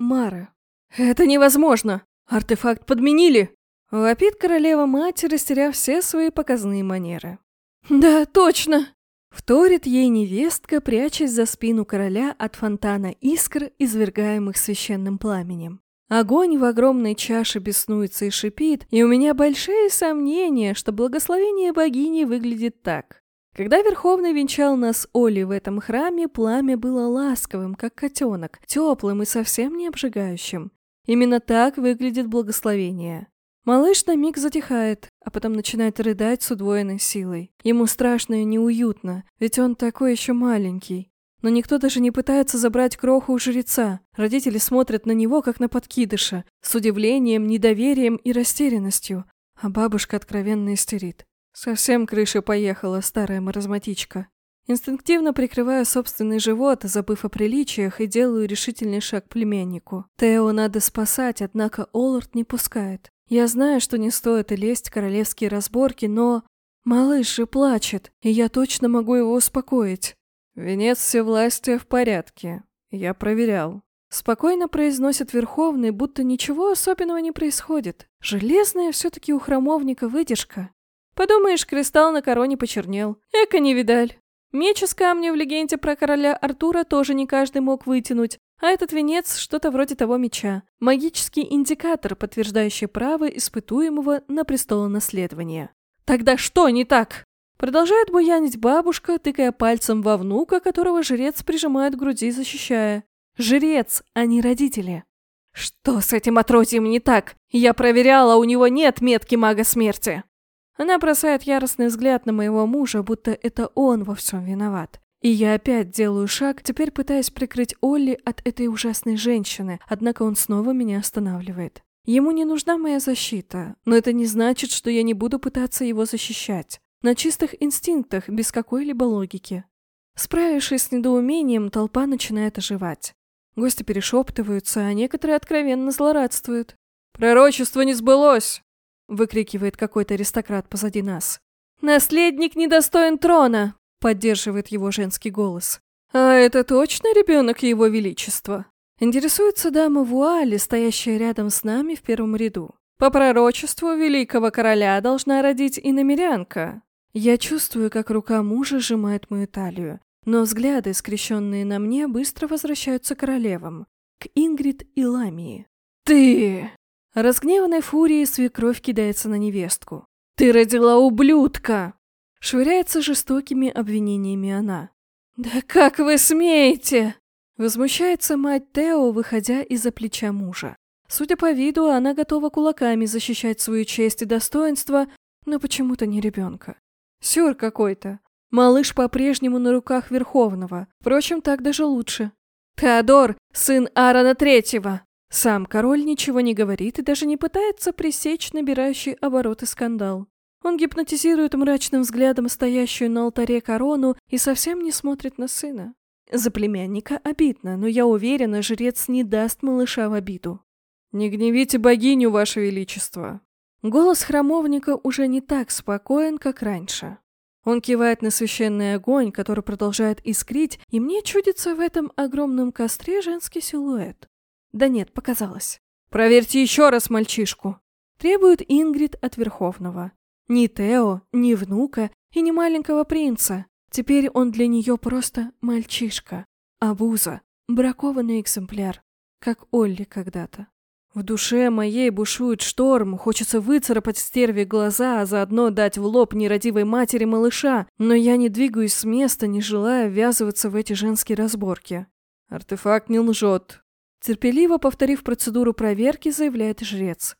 Мара. «Это невозможно! Артефакт подменили!» Вопит королева-мать, растеряв все свои показные манеры. «Да, точно!» Вторит ей невестка, прячась за спину короля от фонтана искр, извергаемых священным пламенем. Огонь в огромной чаше беснуется и шипит, и у меня большие сомнения, что благословение богини выглядит так. Когда Верховный венчал нас Оли в этом храме, пламя было ласковым, как котенок, теплым и совсем не обжигающим. Именно так выглядит благословение. Малыш на миг затихает, а потом начинает рыдать с удвоенной силой. Ему страшно и неуютно, ведь он такой еще маленький. Но никто даже не пытается забрать кроху у жреца. Родители смотрят на него, как на подкидыша, с удивлением, недоверием и растерянностью. А бабушка откровенно истерит. Совсем крыша поехала, старая маразматичка. Инстинктивно прикрываю собственный живот, забыв о приличиях, и делаю решительный шаг к племяннику. Тео надо спасать, однако Оллард не пускает. Я знаю, что не стоит и лезть в королевские разборки, но... Малыш же плачет, и я точно могу его успокоить. Венец всевластия в порядке. Я проверял. Спокойно произносит Верховный, будто ничего особенного не происходит. Железная все-таки у храмовника выдержка. Подумаешь, кристалл на короне почернел. Эка не видаль. Меч из камня в легенде про короля Артура тоже не каждый мог вытянуть, а этот венец что-то вроде того меча. Магический индикатор, подтверждающий право испытуемого на престолонаследование. Тогда что не так? Продолжает буянить бабушка, тыкая пальцем во внука, которого жрец прижимает к груди, защищая. Жрец, а не родители. Что с этим отродьем не так? Я проверяла, у него нет метки мага смерти. Она бросает яростный взгляд на моего мужа, будто это он во всем виноват. И я опять делаю шаг, теперь пытаясь прикрыть Олли от этой ужасной женщины, однако он снова меня останавливает. Ему не нужна моя защита, но это не значит, что я не буду пытаться его защищать. На чистых инстинктах, без какой-либо логики. Справившись с недоумением, толпа начинает оживать. Гости перешептываются, а некоторые откровенно злорадствуют. «Пророчество не сбылось!» — выкрикивает какой-то аристократ позади нас. «Наследник недостоин трона!» Поддерживает его женский голос. «А это точно ребенок его величества?» Интересуется дама Вуали, стоящая рядом с нами в первом ряду. «По пророчеству великого короля должна родить и намерянка». Я чувствую, как рука мужа сжимает мою талию, но взгляды, скрещенные на мне, быстро возвращаются королевам, к Ингрид и Ламии. «Ты!» Разгневанной фурией свекровь кидается на невестку. «Ты родила ублюдка!» Швыряется жестокими обвинениями она. «Да как вы смеете?» Возмущается мать Тео, выходя из-за плеча мужа. Судя по виду, она готова кулаками защищать свою честь и достоинство, но почему-то не ребенка. Сюр какой-то. Малыш по-прежнему на руках Верховного. Впрочем, так даже лучше. Теодор, сын Аарона Третьего. Сам король ничего не говорит и даже не пытается пресечь набирающий обороты скандал. Он гипнотизирует мрачным взглядом стоящую на алтаре корону и совсем не смотрит на сына. За племянника обидно, но я уверена, жрец не даст малыша в обиду. «Не гневите богиню, ваше величество!» Голос храмовника уже не так спокоен, как раньше. Он кивает на священный огонь, который продолжает искрить, и мне чудится в этом огромном костре женский силуэт. Да нет, показалось. «Проверьте еще раз мальчишку!» Требует Ингрид от Верховного. Ни Тео, ни внука и ни маленького принца. Теперь он для нее просто мальчишка. Абуза, бракованный экземпляр, как Олли когда-то. В душе моей бушует шторм, хочется выцарапать стерве глаза, а заодно дать в лоб нерадивой матери малыша, но я не двигаюсь с места, не желая ввязываться в эти женские разборки. Артефакт не лжет. Терпеливо повторив процедуру проверки, заявляет жрец.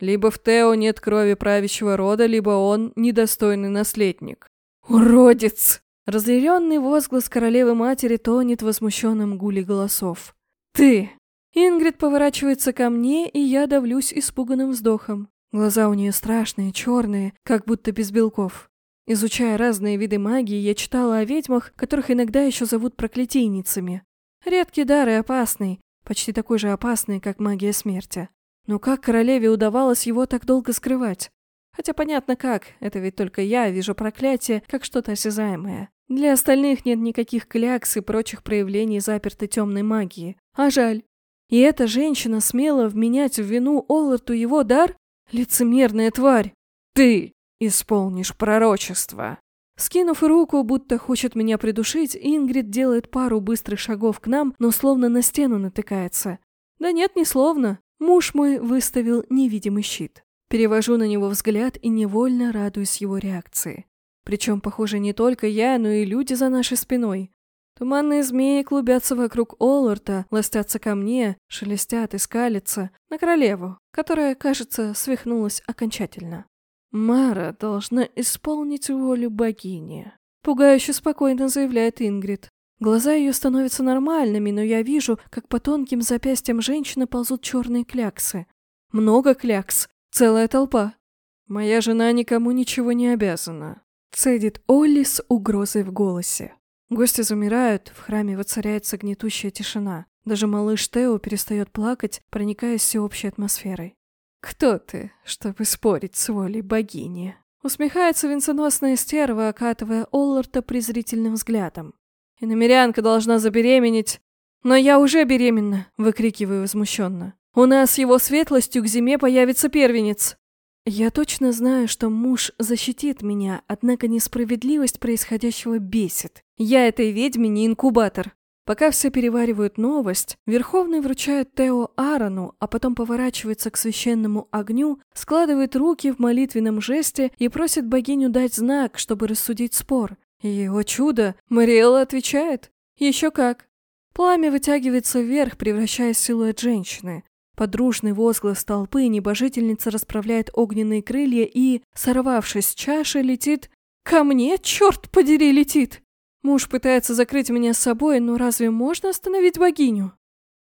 Либо в Тео нет крови правящего рода, либо он недостойный наследник. «Уродец!» Разъяренный возглас королевы-матери тонет в возмущенном гуле голосов. «Ты!» Ингрид поворачивается ко мне, и я давлюсь испуганным вздохом. Глаза у нее страшные, черные, как будто без белков. Изучая разные виды магии, я читала о ведьмах, которых иногда еще зовут проклятийницами. Редкий дар и опасный, почти такой же опасный, как магия смерти. Но как королеве удавалось его так долго скрывать? Хотя понятно как, это ведь только я вижу проклятие как что-то осязаемое. Для остальных нет никаких клякс и прочих проявлений запертой темной магии. А жаль. И эта женщина смела вменять в вину Олларту его дар? Лицемерная тварь! Ты исполнишь пророчество!» Скинув руку, будто хочет меня придушить, Ингрид делает пару быстрых шагов к нам, но словно на стену натыкается. Да нет, не словно. Муж мой выставил невидимый щит. Перевожу на него взгляд и невольно радуюсь его реакции. Причем, похоже, не только я, но и люди за нашей спиной. Туманные змеи клубятся вокруг Олларта, ластятся ко мне, шелестят и скалятся на королеву, которая, кажется, свихнулась окончательно. Мара должна исполнить волю богини. Пугающе спокойно заявляет Ингрид. Глаза ее становятся нормальными, но я вижу, как по тонким запястьям женщины ползут черные кляксы. Много клякс, целая толпа. Моя жена никому ничего не обязана. Цедит Олли с угрозой в голосе. Гости замирают, в храме воцаряется гнетущая тишина. Даже малыш Тео перестает плакать, проникаясь всеобщей атмосферой. «Кто ты, чтобы спорить с волей богини?» Усмехается венценосная стерва, окатывая Олларта презрительным взглядом. «И намерянка должна забеременеть...» «Но я уже беременна!» — выкрикиваю возмущенно. «У нас его светлостью к зиме появится первенец!» Я точно знаю, что муж защитит меня, однако несправедливость происходящего бесит. Я этой ведьме не инкубатор. Пока все переваривают новость, Верховный вручает Тео Аарону, а потом поворачивается к священному огню, складывает руки в молитвенном жесте и просит богиню дать знак, чтобы рассудить спор. И, о чудо, Мариэлла отвечает. Еще как. Пламя вытягивается вверх, превращаясь в силуэт женщины. Подружный возглас толпы небожительница расправляет огненные крылья и, сорвавшись с чаши, летит... Ко мне, черт подери, летит! Муж пытается закрыть меня с собой, но разве можно остановить богиню?